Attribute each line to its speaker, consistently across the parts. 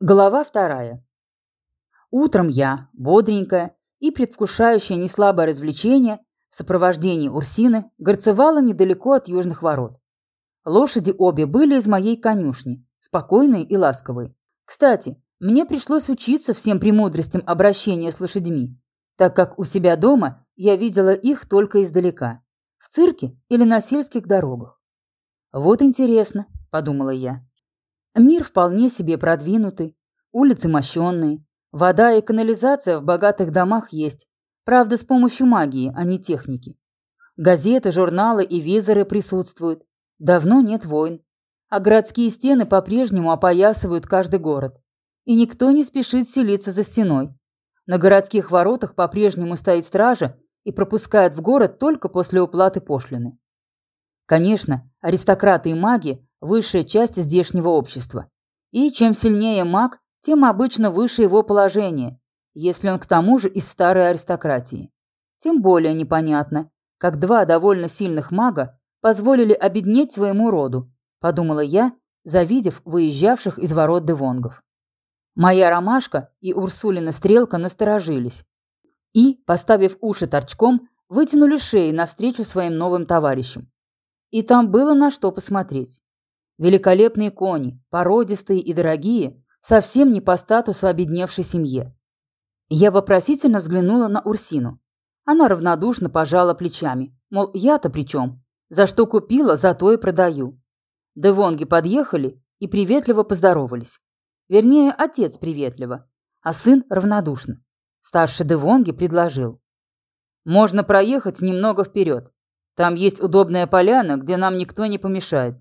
Speaker 1: Глава вторая. Утром я, бодренькая и предвкушающая неслабое развлечение, в сопровождении Урсины, горцевала недалеко от южных ворот. Лошади обе были из моей конюшни, спокойные и ласковые. Кстати, мне пришлось учиться всем премудростям обращения с лошадьми, так как у себя дома я видела их только издалека, в цирке или на сельских дорогах. «Вот интересно», — подумала я. Мир вполне себе продвинутый, улицы мощенные, вода и канализация в богатых домах есть, правда, с помощью магии, а не техники. Газеты, журналы и визоры присутствуют. Давно нет войн. А городские стены по-прежнему опоясывают каждый город. И никто не спешит селиться за стеной. На городских воротах по-прежнему стоит стража и пропускает в город только после уплаты пошлины. Конечно, аристократы и маги высшая часть здешнего общества. И чем сильнее маг, тем обычно выше его положение, если он к тому же из старой аристократии. Тем более непонятно, как два довольно сильных мага позволили обеднеть своему роду, подумала я, завидев выезжавших из ворот девонгов. Моя ромашка и Урсулина стрелка насторожились и, поставив уши торчком, вытянули шеи навстречу своим новым товарищам. И там было на что посмотреть. Великолепные кони, породистые и дорогие, совсем не по статусу обедневшей семье. Я вопросительно взглянула на Урсину. Она равнодушно пожала плечами, мол, я-то при чем? За что купила, за то и продаю. Девонги подъехали и приветливо поздоровались. Вернее, отец приветливо, а сын равнодушно. Старший Девонги предложил. «Можно проехать немного вперед. Там есть удобная поляна, где нам никто не помешает.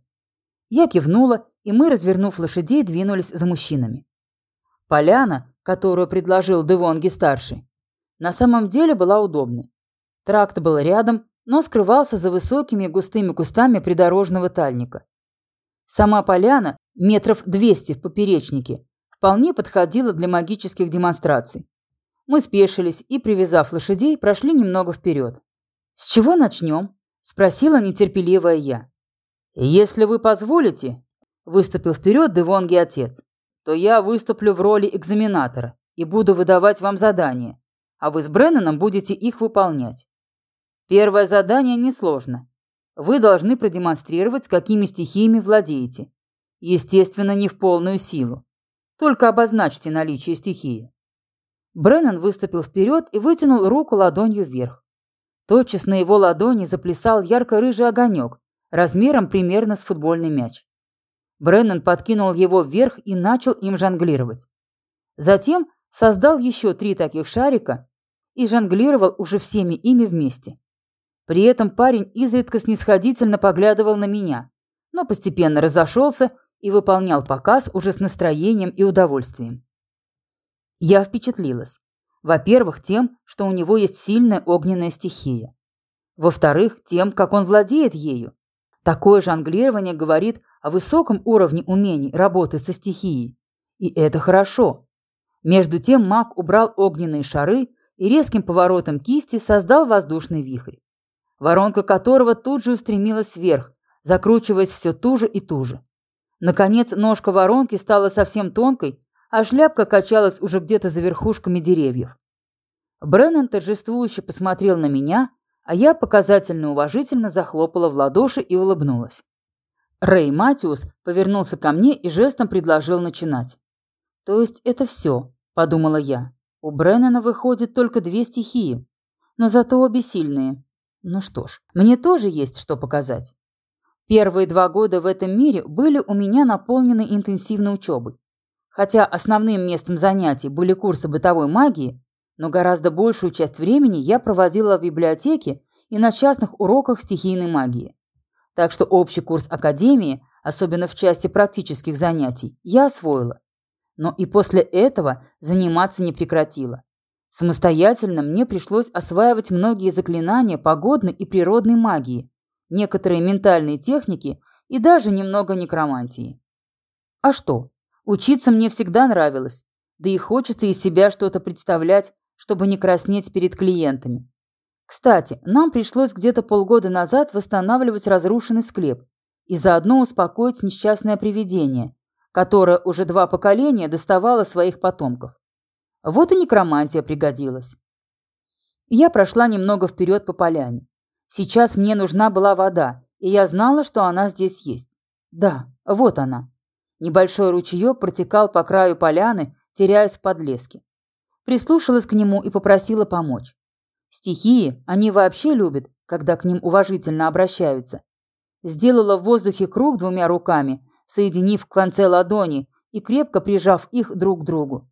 Speaker 1: Я кивнула, и мы, развернув лошадей, двинулись за мужчинами. Поляна, которую предложил Девонги-старший, на самом деле была удобной. Тракт был рядом, но скрывался за высокими густыми кустами придорожного тальника. Сама поляна, метров 200 в поперечнике, вполне подходила для магических демонстраций. Мы спешились и, привязав лошадей, прошли немного вперед. «С чего начнем?» – спросила нетерпеливая я. «Если вы позволите», – выступил вперед Девонги отец, «то я выступлю в роли экзаменатора и буду выдавать вам задания, а вы с Бренноном будете их выполнять. Первое задание несложно. Вы должны продемонстрировать, какими стихиями владеете. Естественно, не в полную силу. Только обозначьте наличие стихии». Бреннан выступил вперед и вытянул руку ладонью вверх. Тотчас на его ладони заплясал ярко-рыжий огонек, размером примерно с футбольный мяч. Бреннан подкинул его вверх и начал им жонглировать. Затем создал еще три таких шарика и жонглировал уже всеми ими вместе. При этом парень изредка снисходительно поглядывал на меня, но постепенно разошелся и выполнял показ уже с настроением и удовольствием. Я впечатлилась. Во-первых, тем, что у него есть сильная огненная стихия. Во-вторых, тем, как он владеет ею. Такое жонглирование говорит о высоком уровне умений работы со стихией. И это хорошо. Между тем маг убрал огненные шары и резким поворотом кисти создал воздушный вихрь, воронка которого тут же устремилась вверх, закручиваясь все туже и туже. Наконец ножка воронки стала совсем тонкой, а шляпка качалась уже где-то за верхушками деревьев. Бреннан торжествующе посмотрел на меня, а я показательно уважительно захлопала в ладоши и улыбнулась. Рэй Матиус повернулся ко мне и жестом предложил начинать. «То есть это все», — подумала я. «У Бреннана выходит только две стихии, но зато обе сильные. Ну что ж, мне тоже есть что показать». Первые два года в этом мире были у меня наполнены интенсивной учебой. Хотя основным местом занятий были курсы бытовой магии, но гораздо большую часть времени я проводила в библиотеке и на частных уроках стихийной магии. Так что общий курс академии, особенно в части практических занятий, я освоила. Но и после этого заниматься не прекратила. Самостоятельно мне пришлось осваивать многие заклинания погодной и природной магии, некоторые ментальные техники и даже немного некромантии. А что? Учиться мне всегда нравилось, да и хочется из себя что-то представлять, чтобы не краснеть перед клиентами. Кстати, нам пришлось где-то полгода назад восстанавливать разрушенный склеп и заодно успокоить несчастное привидение, которая уже два поколения доставала своих потомков. Вот и некромантия пригодилась. Я прошла немного вперед по поляне. Сейчас мне нужна была вода, и я знала, что она здесь есть. Да, вот она. Небольшой ручеек протекал по краю поляны, теряясь в подлеске. Прислушалась к нему и попросила помочь. Стихии они вообще любят, когда к ним уважительно обращаются. Сделала в воздухе круг двумя руками, соединив в конце ладони и крепко прижав их друг к другу.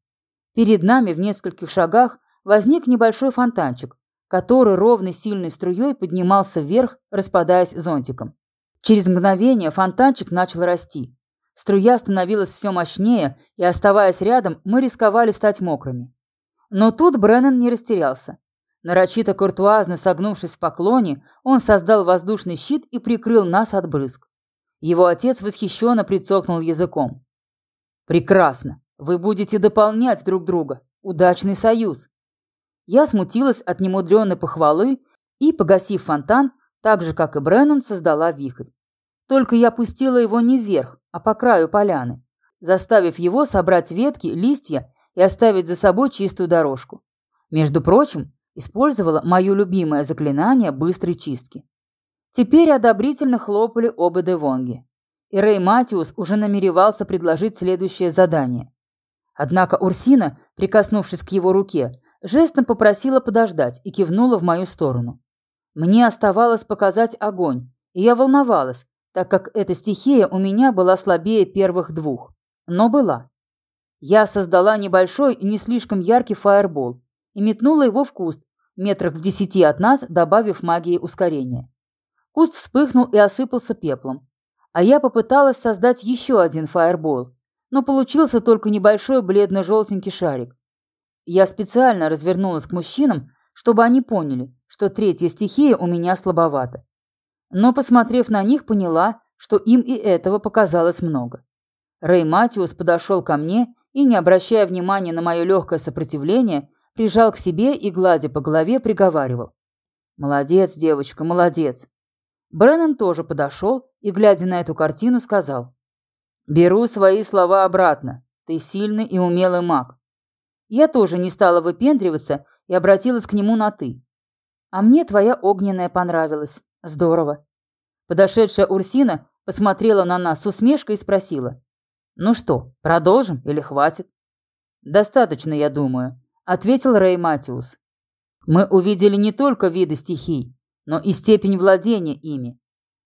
Speaker 1: Перед нами в нескольких шагах возник небольшой фонтанчик, который ровной сильной струей поднимался вверх, распадаясь зонтиком. Через мгновение фонтанчик начал расти. Струя становилась все мощнее, и, оставаясь рядом, мы рисковали стать мокрыми. Но тут Бреннан не растерялся. Нарочито куртуазно согнувшись в поклоне, он создал воздушный щит и прикрыл нас от брызг. Его отец восхищенно прицокнул языком. «Прекрасно! Вы будете дополнять друг друга. Удачный союз!» Я смутилась от немудренной похвалы и, погасив фонтан, так же, как и Бреннан, создала вихрь. Только я пустила его не вверх, а по краю поляны, заставив его собрать ветки, листья и оставить за собой чистую дорожку. Между прочим, использовала мое любимое заклинание быстрой чистки. Теперь одобрительно хлопали оба Девонги. И Рэй Матиус уже намеревался предложить следующее задание. Однако Урсина, прикоснувшись к его руке, жестом попросила подождать и кивнула в мою сторону. Мне оставалось показать огонь, и я волновалась, так как эта стихия у меня была слабее первых двух. Но была. Я создала небольшой и не слишком яркий фаербол и метнула его в куст, метрах в десяти от нас, добавив магии ускорения. Куст вспыхнул и осыпался пеплом. А я попыталась создать еще один фаербол, но получился только небольшой бледно-желтенький шарик. Я специально развернулась к мужчинам, чтобы они поняли, что третья стихия у меня слабовата. Но, посмотрев на них, поняла, что им и этого показалось много. Рэй Матиус подошел ко мне и, не обращая внимания на мое легкое сопротивление, прижал к себе и, гладя по голове, приговаривал. «Молодец, девочка, молодец». Бреннан тоже подошел и, глядя на эту картину, сказал. «Беру свои слова обратно. Ты сильный и умелый маг. Я тоже не стала выпендриваться и обратилась к нему на «ты». «А мне твоя огненная понравилась. Здорово». Подошедшая Урсина посмотрела на нас с усмешкой и спросила. «Ну что, продолжим или хватит?» «Достаточно, я думаю», — ответил Рэй Матиус. «Мы увидели не только виды стихий, но и степень владения ими.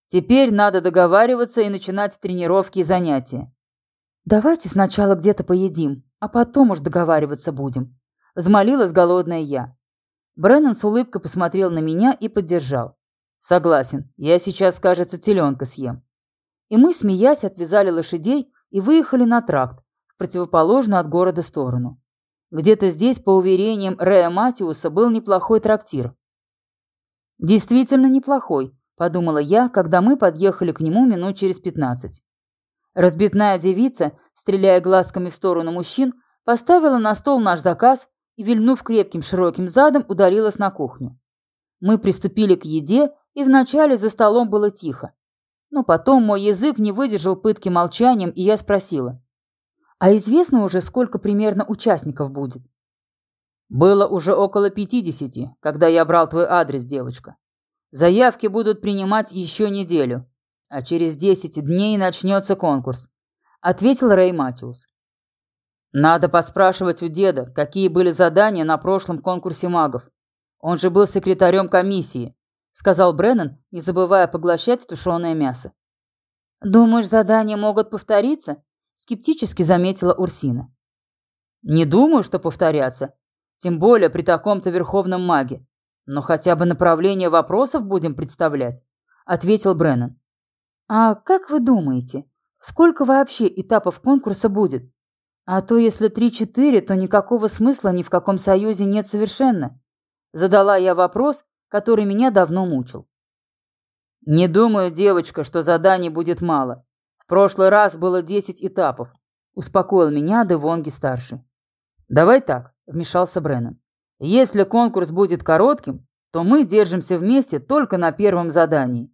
Speaker 1: Теперь надо договариваться и начинать тренировки и занятия. «Давайте сначала где-то поедим, а потом уж договариваться будем», — взмолилась голодная я. Бреннан с улыбкой посмотрел на меня и поддержал. «Согласен, я сейчас, кажется, теленка съем». И мы, смеясь, отвязали лошадей и выехали на тракт, в противоположную от города сторону. Где-то здесь, по уверениям Рэя Матиуса, был неплохой трактир. «Действительно неплохой», — подумала я, когда мы подъехали к нему минут через пятнадцать. Разбитная девица, стреляя глазками в сторону мужчин, поставила на стол наш заказ и, вильнув крепким широким задом, ударилась на кухню. Мы приступили к еде, и вначале за столом было тихо. Но потом мой язык не выдержал пытки молчанием, и я спросила. «А известно уже, сколько примерно участников будет?» «Было уже около пятидесяти, когда я брал твой адрес, девочка. Заявки будут принимать еще неделю а через десять дней начнется конкурс», — ответил Рэй Матиус. «Надо поспрашивать у деда, какие были задания на прошлом конкурсе магов. Он же был секретарем комиссии», — сказал Бреннан, не забывая поглощать тушеное мясо. «Думаешь, задания могут повториться?» — скептически заметила Урсина. «Не думаю, что повторятся. Тем более при таком-то верховном маге. Но хотя бы направление вопросов будем представлять», — ответил Бреннан. «А как вы думаете, сколько вообще этапов конкурса будет? А то если три-четыре, то никакого смысла ни в каком союзе нет совершенно». Задала я вопрос, который меня давно мучил. «Не думаю, девочка, что заданий будет мало. В прошлый раз было десять этапов», — успокоил меня Девонги-старший. «Давай так», — вмешался Бреннан. «Если конкурс будет коротким, то мы держимся вместе только на первом задании.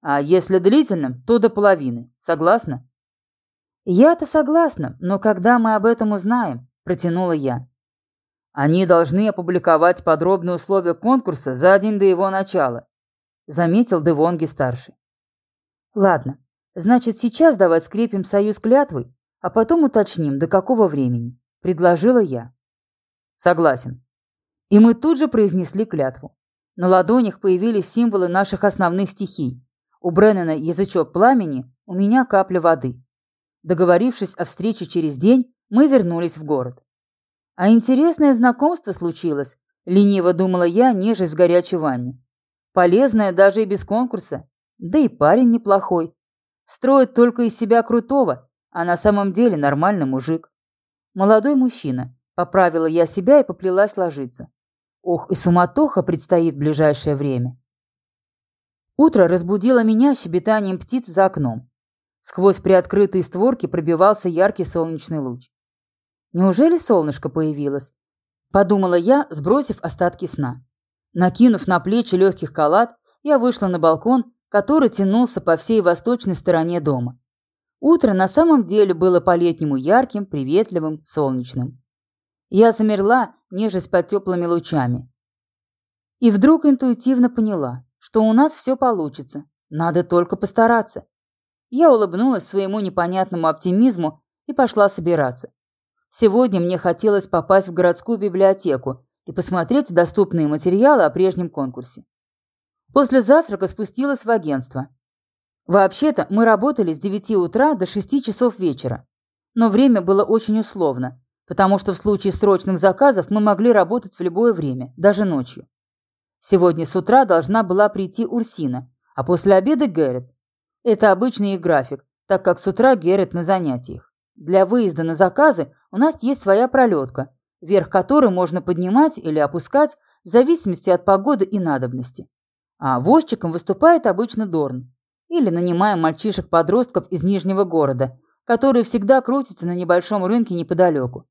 Speaker 1: А если длительным, то до половины. Согласна? «Я-то согласна, но когда мы об этом узнаем?» – протянула я.
Speaker 2: «Они должны опубликовать подробные условия конкурса за день до его начала», – заметил Девонги-старший.
Speaker 1: «Ладно, значит, сейчас давай скрепим союз клятвой, а потом уточним, до какого времени», – предложила я.
Speaker 2: «Согласен».
Speaker 1: И мы тут же произнесли клятву. На ладонях появились символы наших основных стихий. У Бреннана язычок пламени, у меня капля воды. Договорившись о встрече через день, мы вернулись в город. А интересное знакомство случилось, лениво думала я, нежесть в горячей ванне. Полезное даже и без конкурса. Да и парень неплохой. Строит только из себя крутого, а на самом деле нормальный мужик. Молодой мужчина. Поправила я себя и поплелась ложиться. Ох, и суматоха предстоит в ближайшее время. Утро разбудило меня щебетанием птиц за окном. Сквозь приоткрытые створки пробивался яркий солнечный луч. Неужели солнышко появилось? Подумала я, сбросив остатки сна. Накинув на плечи легких халат, я вышла на балкон, который тянулся по всей восточной стороне дома. Утро на самом деле было по-летнему ярким, приветливым, солнечным. Я замерла, нежесть под теплыми лучами. И вдруг интуитивно поняла, что у нас все получится, надо только постараться. Я улыбнулась своему непонятному оптимизму и пошла собираться. Сегодня мне хотелось попасть в городскую библиотеку и посмотреть доступные материалы о прежнем конкурсе. После завтрака спустилась в агентство. Вообще-то мы работали с 9 утра до 6 часов вечера. Но время было очень условно, потому что в случае срочных заказов мы могли работать в любое время, даже ночью. Сегодня с утра должна была прийти Урсина, а после обеда Гэррет. Это обычный их график, так как с утра Геррит на занятиях. Для выезда на заказы у нас есть своя пролетка, верх которой можно поднимать или опускать в зависимости от погоды и надобности. А возчиком выступает обычно Дорн. Или нанимаем мальчишек-подростков из Нижнего города, которые всегда крутятся на небольшом рынке неподалеку.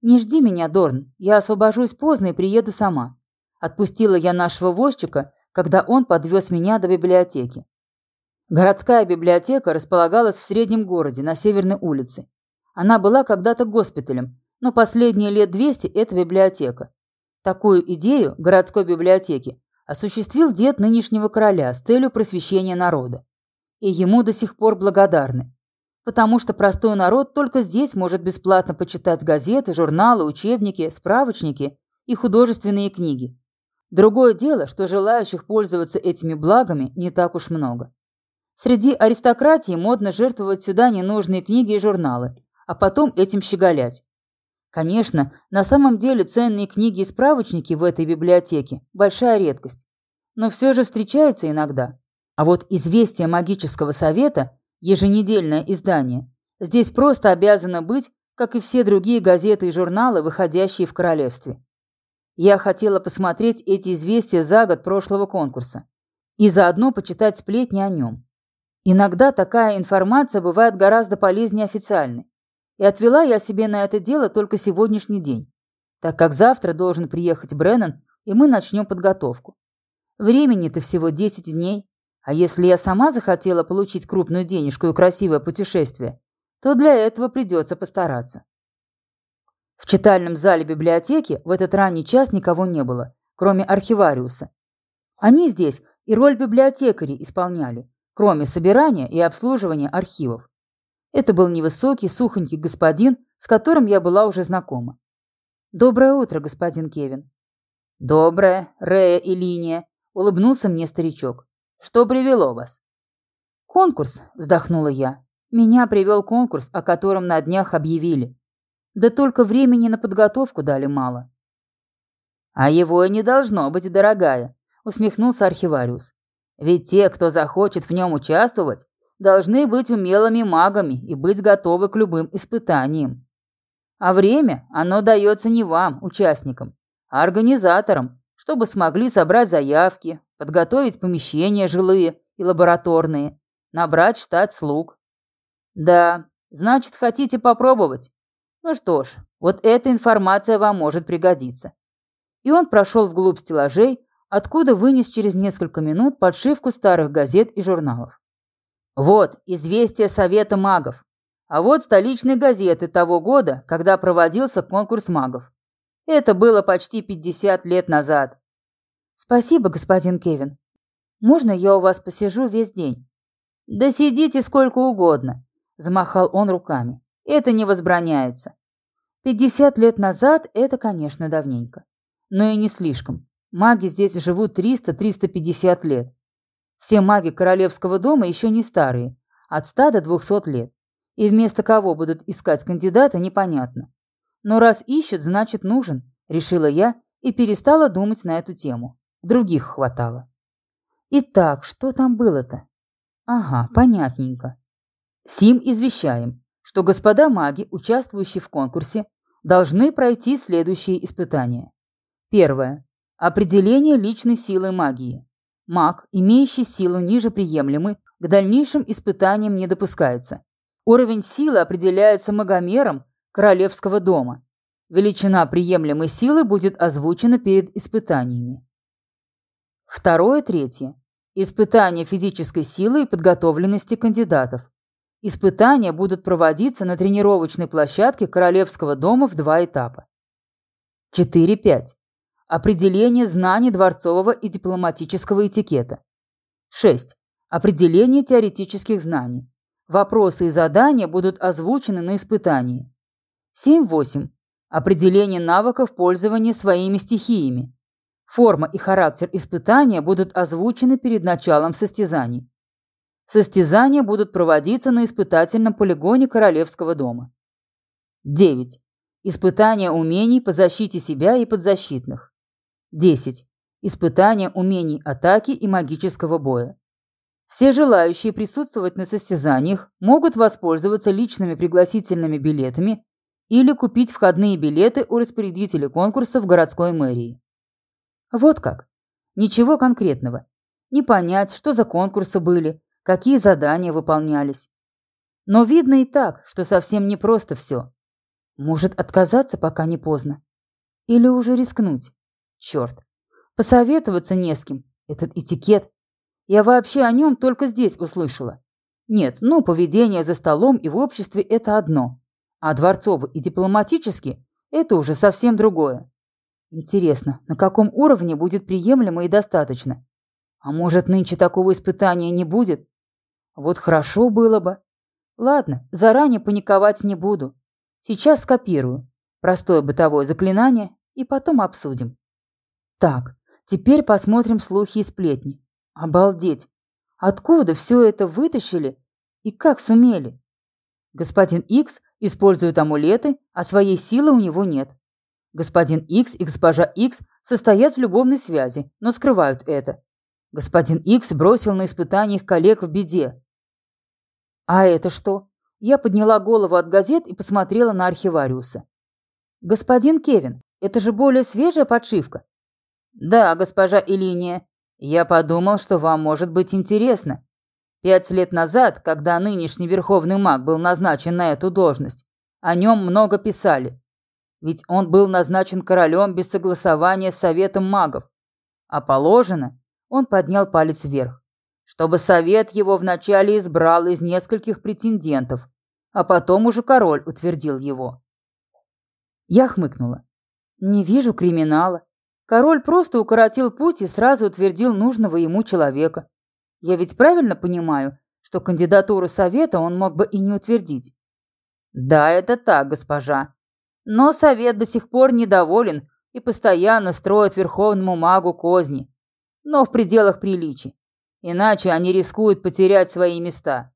Speaker 1: «Не жди меня, Дорн, я освобожусь поздно и приеду сама». Отпустила я нашего возчика, когда он подвез меня до библиотеки. Городская библиотека располагалась в среднем городе, на Северной улице. Она была когда-то госпиталем, но последние лет 200 это библиотека. Такую идею городской библиотеки осуществил дед нынешнего короля с целью просвещения народа. И ему до сих пор благодарны. Потому что простой народ только здесь может бесплатно почитать газеты, журналы, учебники, справочники и художественные книги. Другое дело, что желающих пользоваться этими благами не так уж много. Среди аристократии модно жертвовать сюда ненужные книги и журналы, а потом этим щеголять. Конечно, на самом деле ценные книги и справочники в этой библиотеке – большая редкость. Но все же встречаются иногда. А вот «Известие магического совета» – еженедельное издание – здесь просто обязано быть, как и все другие газеты и журналы, выходящие в королевстве. Я хотела посмотреть эти известия за год прошлого конкурса и заодно почитать сплетни о нем. Иногда такая информация бывает гораздо полезнее официальной. И отвела я себе на это дело только сегодняшний день, так как завтра должен приехать Бреннан, и мы начнем подготовку. Времени-то всего 10 дней, а если я сама захотела получить крупную денежку и красивое путешествие, то для этого придется постараться. В читальном зале библиотеки в этот ранний час никого не было, кроме архивариуса. Они здесь и роль библиотекарей исполняли, кроме собирания и обслуживания архивов. Это был невысокий, сухонький господин, с которым я была уже знакома. «Доброе утро, господин Кевин».
Speaker 2: «Доброе, Рея и Линия», — улыбнулся мне старичок. «Что привело вас?»
Speaker 1: «Конкурс», — вздохнула я. «Меня привел конкурс, о котором на днях объявили. Да только времени на подготовку дали мало».
Speaker 2: «А его и не должно быть, дорогая», — усмехнулся архивариус. Ведь те, кто захочет в нем участвовать, должны быть умелыми магами и быть готовы к любым испытаниям. А время, оно дается не вам, участникам, а организаторам, чтобы смогли собрать заявки, подготовить помещения жилые и лабораторные, набрать штат слуг. Да, значит, хотите попробовать? Ну что ж, вот эта информация вам может пригодиться. И он прошел вглубь стеллажей, откуда вынес через несколько минут подшивку старых газет и журналов. Вот, известие Совета магов. А вот столичные газеты того года, когда проводился конкурс магов. Это было почти 50 лет назад.
Speaker 1: Спасибо, господин Кевин. Можно я у вас посижу весь день?
Speaker 2: Да сидите сколько угодно, замахал он руками. Это не возбраняется.
Speaker 1: 50 лет назад это, конечно, давненько. Но и не слишком. Маги здесь живут 300-350 лет. Все маги королевского дома еще не старые, от 100 до 200 лет. И вместо кого будут искать кандидата, непонятно. Но раз ищут, значит нужен, решила я и перестала думать на эту тему. Других хватало. Итак, что там было-то? Ага, понятненько. Сим извещаем, что господа маги, участвующие в конкурсе, должны пройти следующие испытания. Первое. Определение личной силы магии. Маг, имеющий силу ниже приемлемой, к дальнейшим испытаниям не допускается. Уровень силы определяется магомером королевского дома. Величина приемлемой силы будет озвучена перед испытаниями. Второе, третье. Испытания физической силы и подготовленности кандидатов. Испытания будут проводиться на тренировочной площадке Королевского дома в два этапа. 4.5. Определение знаний дворцового и дипломатического этикета. 6. Определение теоретических знаний. Вопросы и задания будут озвучены на испытании. 7.8. Определение навыков пользования своими стихиями. Форма и характер испытания будут озвучены перед началом состязаний. Состязания будут проводиться на испытательном полигоне Королевского дома. 9. Испытания умений по защите себя и подзащитных. 10. Испытания умений атаки и магического боя. Все желающие присутствовать на состязаниях могут воспользоваться личными пригласительными билетами или купить входные билеты у распорядителя конкурса в городской мэрии. Вот как. Ничего конкретного. Не понять, что за конкурсы были, какие задания выполнялись. Но видно и так, что совсем не просто все. Может отказаться, пока не поздно. Или уже рискнуть. Черт. Посоветоваться не с кем. Этот этикет. Я вообще о нем только здесь услышала. Нет, ну, поведение за столом и в обществе – это одно. А дворцовый и дипломатический – это уже совсем другое. Интересно, на каком уровне будет приемлемо и достаточно? А может, нынче такого испытания не будет? Вот хорошо было бы. Ладно, заранее паниковать не буду. Сейчас скопирую. Простое бытовое заклинание и потом обсудим. Так, теперь посмотрим слухи и сплетни. Обалдеть! Откуда все это вытащили и как сумели? Господин Икс использует амулеты, а своей силы у него нет. Господин Икс и госпожа Икс состоят в любовной связи, но скрывают это. Господин Икс бросил на испытание их коллег в беде. А это что? Я подняла голову от газет и посмотрела на архивариуса. Господин Кевин, это же более свежая подшивка. Да, госпожа Элиния. Я подумал, что вам может быть интересно. Пять лет назад, когда нынешний верховный маг был назначен на эту должность, о нем много писали. Ведь он был назначен королем без согласования с советом магов. А положено, он поднял палец вверх, чтобы совет его вначале избрал из нескольких претендентов, а потом уже король утвердил его. Я хмыкнула. Не вижу криминала. Король просто укоротил путь и сразу утвердил нужного ему человека. Я ведь правильно понимаю, что кандидатуру совета он мог бы и не утвердить? Да, это так, госпожа, но совет до сих пор недоволен и постоянно строит верховному магу козни. Но в пределах приличий. Иначе они рискуют потерять свои места.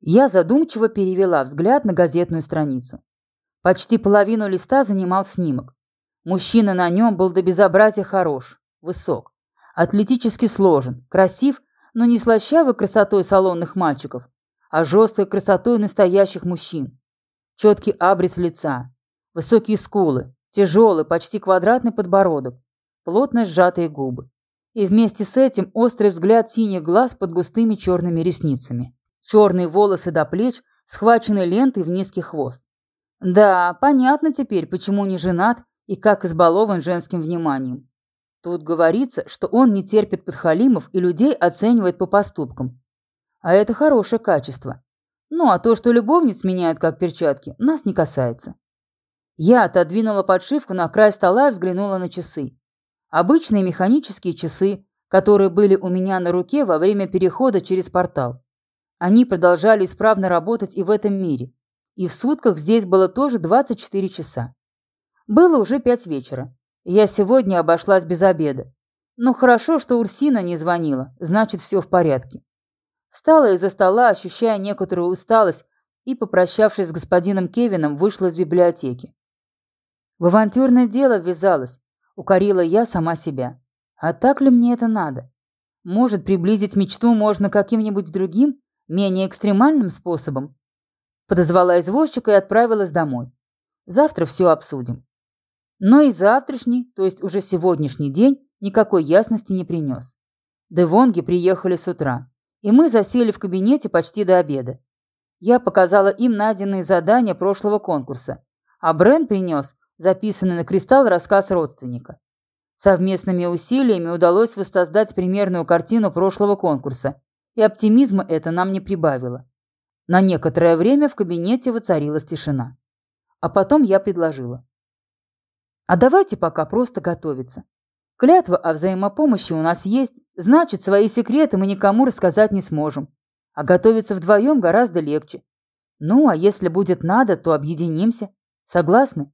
Speaker 1: Я задумчиво перевела взгляд на газетную страницу. Почти половину листа занимал снимок. Мужчина на нем был до безобразия хорош, высок, атлетически сложен, красив, но не слащавой красотой салонных мальчиков, а жесткой красотой настоящих мужчин. Четкий абрис лица, Высокие скулы, тяжелый, почти квадратный подбородок, плотно сжатые губы. И вместе с этим острый взгляд синих глаз под густыми черными ресницами. Черные волосы до плеч, схваченные лентой в низкий хвост. Да, понятно теперь, почему не женат и как избалован женским вниманием. Тут говорится, что он не терпит подхалимов и людей оценивает по поступкам. А это хорошее качество. Ну, а то, что любовниц меняют как перчатки, нас не касается. Я отодвинула подшивку на край стола и взглянула на часы. Обычные механические часы, которые были у меня на руке во время перехода через портал. Они продолжали исправно работать и в этом мире. И в сутках здесь было тоже 24 часа. Было уже пять вечера. Я сегодня обошлась без обеда. Но хорошо, что Урсина не звонила, значит, все в порядке. Встала из-за стола, ощущая некоторую усталость, и, попрощавшись с господином Кевином, вышла из библиотеки. В авантюрное дело ввязалась, укорила я сама себя. А так ли мне это надо? Может, приблизить мечту можно каким-нибудь другим, менее экстремальным способом? Подозвала извозчика и отправилась домой. Завтра все обсудим. Но и завтрашний, то есть уже сегодняшний день, никакой ясности не принес. Девонги приехали с утра, и мы засели в кабинете почти до обеда. Я показала им найденные задания прошлого конкурса, а Брен принес записанный на кристалл рассказ родственника. Совместными усилиями удалось воссоздать примерную картину прошлого конкурса, и оптимизма это нам не прибавило. На некоторое время в кабинете воцарилась тишина. А потом я предложила. А давайте пока просто готовиться. Клятва о взаимопомощи у нас есть, значит, свои секреты мы никому рассказать не сможем. А готовиться вдвоем гораздо легче. Ну, а если будет надо, то объединимся. Согласны?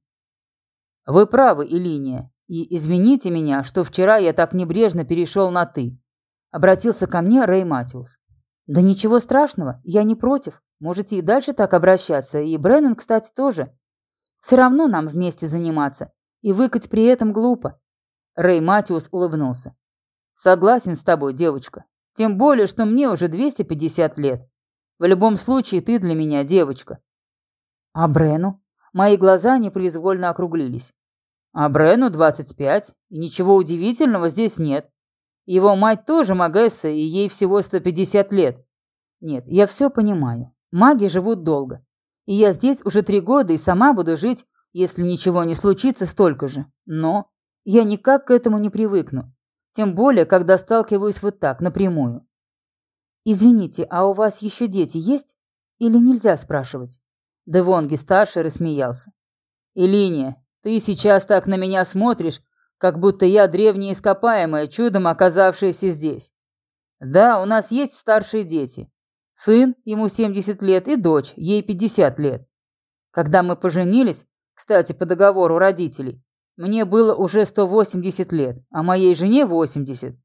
Speaker 1: Вы правы, Илиния. И извините меня, что вчера я так небрежно перешел на «ты». Обратился ко мне Рэй Матиус. Да ничего страшного, я не против. Можете и дальше так обращаться, и Бреннан, кстати, тоже. Все равно нам вместе заниматься. И выкать при этом глупо. Рэй Матиус улыбнулся. «Согласен с тобой, девочка. Тем более, что мне уже 250 лет. В любом случае, ты для меня девочка». «А Брену?» Мои глаза непроизвольно округлились. «А Брену 25, и ничего удивительного здесь нет. Его мать тоже Магесса, и ей всего 150 лет. Нет, я все понимаю. Маги живут долго. И я здесь уже три года и сама буду жить, если ничего не случится, столько же. Но я никак к этому не привыкну. Тем более, когда сталкиваюсь вот так, напрямую. «Извините, а у вас еще дети есть? Или нельзя спрашивать?» Девонги старший рассмеялся. «Илиния, ты сейчас так на меня смотришь, как будто я древнее ископаемое, чудом оказавшееся здесь. Да, у нас есть старшие дети. Сын, ему 70 лет, и дочь, ей 50 лет. Когда мы поженились, кстати, по договору родителей, мне было уже 180 лет, а моей жене 80.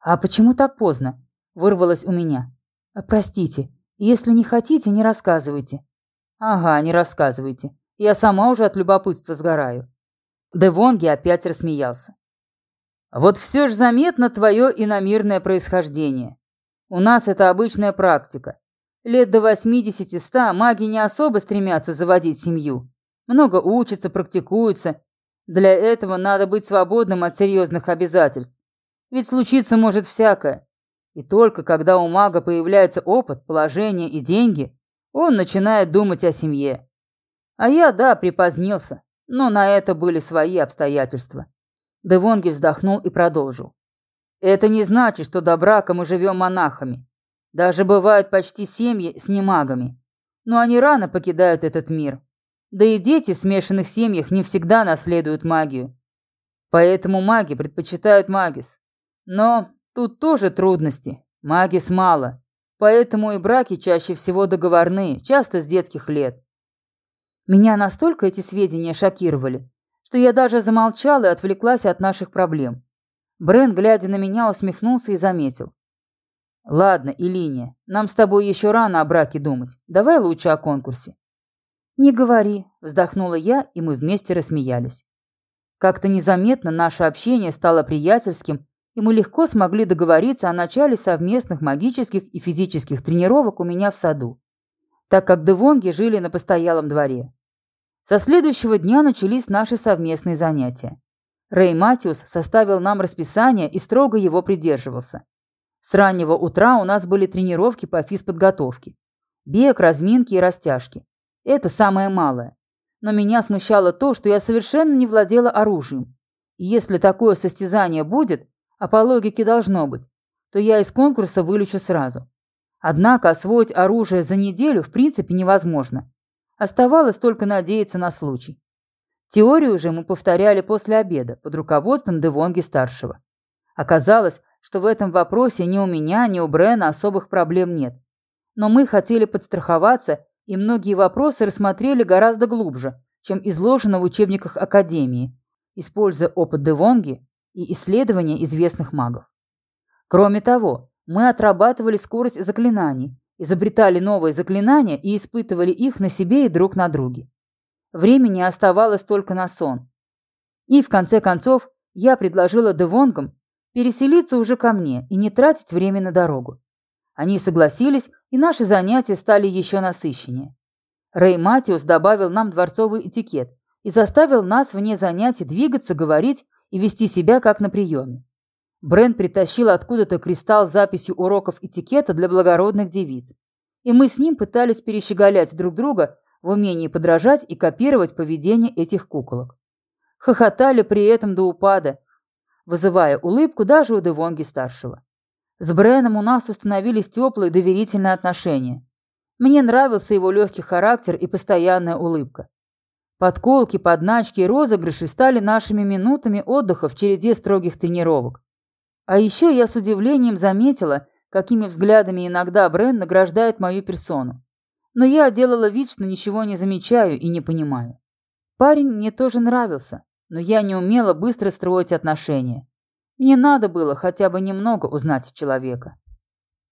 Speaker 1: А почему так поздно? Вырвалось у меня. «А, простите, если не хотите, не рассказывайте. Ага, не рассказывайте. Я сама уже от любопытства сгораю. Девонги опять рассмеялся. Вот все же заметно твое иномирное происхождение. У нас это обычная практика. Лет до 80-100 маги не особо стремятся заводить семью. Много учатся, практикуются, для этого надо быть свободным от серьезных обязательств. Ведь случиться может всякое. И только когда у мага появляется опыт, положение и деньги, он начинает думать о семье. А я, да, припозднился, но на это были свои обстоятельства. Девонги вздохнул и продолжил. Это не значит, что до брака мы живем монахами. Даже бывают почти семьи с немагами. Но они рано покидают этот мир. Да и дети в смешанных семьях не всегда наследуют магию. Поэтому маги предпочитают магис. Но тут тоже трудности. Магис мало. Поэтому и браки чаще всего договорные, часто с детских лет. Меня настолько эти сведения шокировали, что я даже замолчала и отвлеклась от наших проблем. Брен, глядя на меня, усмехнулся и заметил. «Ладно, Илиния, нам с тобой еще рано о браке думать. Давай лучше о конкурсе. «Не говори», – вздохнула я, и мы вместе рассмеялись. Как-то незаметно наше общение стало приятельским, и мы легко смогли договориться о начале совместных магических и физических тренировок у меня в саду, так как девонги жили на постоялом дворе. Со следующего дня начались наши совместные занятия. Рэй Матиус составил нам расписание и строго его придерживался. С раннего утра у нас были тренировки по физподготовке. Бег, разминки и растяжки. Это самое малое. Но меня смущало то, что я совершенно не владела оружием. И если такое состязание будет, а по логике должно быть, то я из конкурса вылечу сразу. Однако освоить оружие за неделю в принципе невозможно. Оставалось только надеяться на случай. Теорию же мы повторяли после обеда под руководством Девонги-старшего. Оказалось, что в этом вопросе ни у меня, ни у Брена особых проблем нет. Но мы хотели подстраховаться и многие вопросы рассмотрели гораздо глубже, чем изложено в учебниках Академии, используя опыт Девонги и исследования известных магов. Кроме того, мы отрабатывали скорость заклинаний, изобретали новые заклинания и испытывали их на себе и друг на друге. Времени оставалось только на сон. И в конце концов я предложила Девонгам переселиться уже ко мне и не тратить время на дорогу. Они согласились, и наши занятия стали еще насыщеннее. Рэй Матиус добавил нам дворцовый этикет и заставил нас вне занятий двигаться, говорить и вести себя как на приеме. Брент притащил откуда-то кристалл с записью уроков этикета для благородных девиц. И мы с ним пытались перещеголять друг друга в умении подражать и копировать поведение этих куколок. Хохотали при этом до упада, вызывая улыбку даже у Девонги-старшего. С Брэном у нас установились теплые доверительные отношения. Мне нравился его легкий характер и постоянная улыбка. Подколки, подначки и розыгрыши стали нашими минутами отдыха в череде строгих тренировок. А еще я с удивлением заметила, какими взглядами иногда Брэн награждает мою персону. Но я делала вид, что ничего не замечаю и не понимаю. Парень мне тоже нравился, но я не умела быстро строить отношения. Мне надо было хотя бы немного узнать человека.